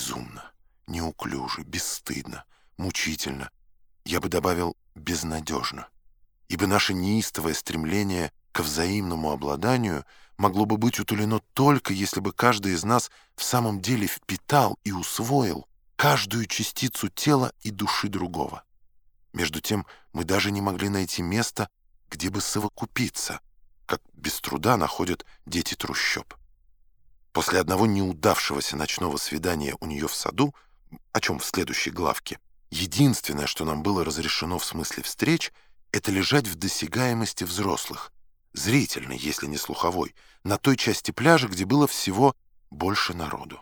безумно, неуклюже, бесстыдно, мучительно, я бы добавил безнадежно, ибо наше неистовое стремление к взаимному обладанию могло бы быть утолено только, если бы каждый из нас в самом деле впитал и усвоил каждую частицу тела и души другого. Между тем мы даже не могли найти места, где бы совокупиться, как без труда находят дети трущоб. После одного неудавшегося ночного свидания у нее в саду, о чем в следующей главке, единственное, что нам было разрешено в смысле встреч, это лежать в досягаемости взрослых, зрительной, если не слуховой, на той части пляжа, где было всего больше народу.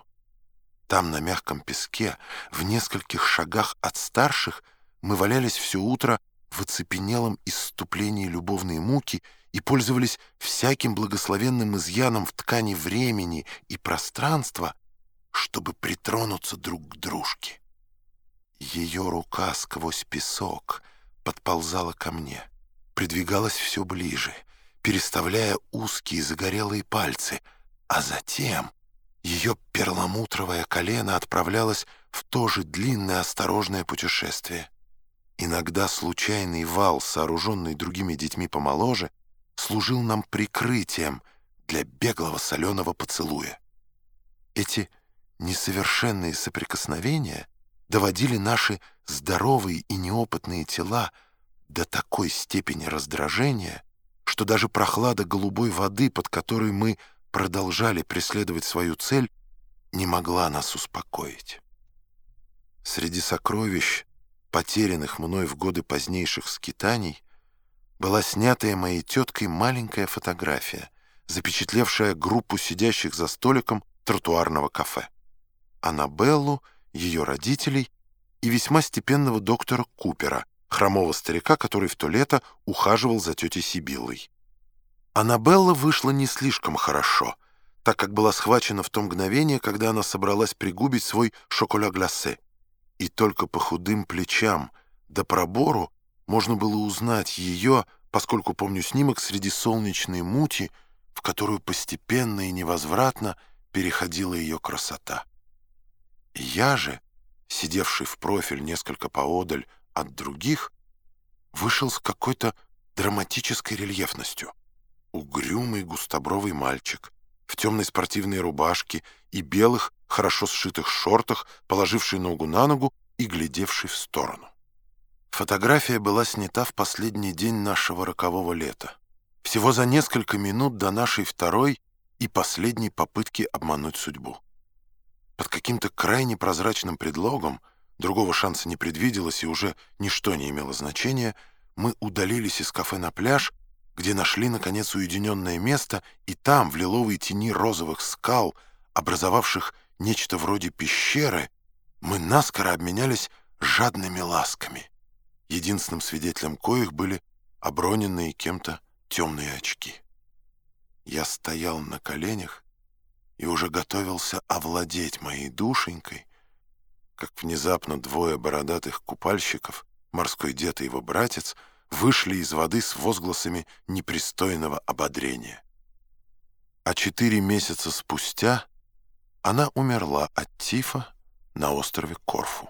Там, на мягком песке, в нескольких шагах от старших, мы валялись все утро в оцепенелом исступлении любовной муки и пользовались всяким благословенным изъяном в ткани времени и пространства, чтобы притронуться друг к дружке. Ее рука сквозь песок подползала ко мне, придвигалась все ближе, переставляя узкие загорелые пальцы, а затем ее перламутровое колено отправлялось в то же длинное осторожное путешествие. Иногда случайный вал, сооруженный другими детьми помоложе, служил нам прикрытием для беглого соленого поцелуя. Эти несовершенные соприкосновения доводили наши здоровые и неопытные тела до такой степени раздражения, что даже прохлада голубой воды, под которой мы продолжали преследовать свою цель, не могла нас успокоить. Среди сокровищ, потерянных мной в годы позднейших скитаний, была снятая моей теткой маленькая фотография, запечатлевшая группу сидящих за столиком тротуарного кафе. Аннабеллу, ее родителей и весьма степенного доктора Купера, хромого старика, который в то лето ухаживал за тетей Сибиллой. Аннабелла вышла не слишком хорошо, так как была схвачена в то мгновение, когда она собралась пригубить свой шоколя-глассе. И только по худым плечам до пробору можно было узнать ее, поскольку помню снимок среди солнечной мути, в которую постепенно и невозвратно переходила ее красота. Я же, сидевший в профиль несколько поодаль от других, вышел с какой-то драматической рельефностью угрюмый густобровый мальчик в темной спортивной рубашке и белых, хорошо сшитых шортах, положивший ногу на ногу и глядевший в сторону. Фотография была снята в последний день нашего рокового лета, всего за несколько минут до нашей второй и последней попытки обмануть судьбу. Под каким-то крайне прозрачным предлогом, другого шанса не предвиделось и уже ничто не имело значения, мы удалились из кафе на пляж где нашли, наконец, уединенное место, и там, в лиловой тени розовых скал, образовавших нечто вроде пещеры, мы наскоро обменялись жадными ласками, единственным свидетелем коих были оброненные кем-то темные очки. Я стоял на коленях и уже готовился овладеть моей душенькой, как внезапно двое бородатых купальщиков, морской дед и его братец — вышли из воды с возгласами непристойного ободрения. А четыре месяца спустя она умерла от тифа на острове Корфу.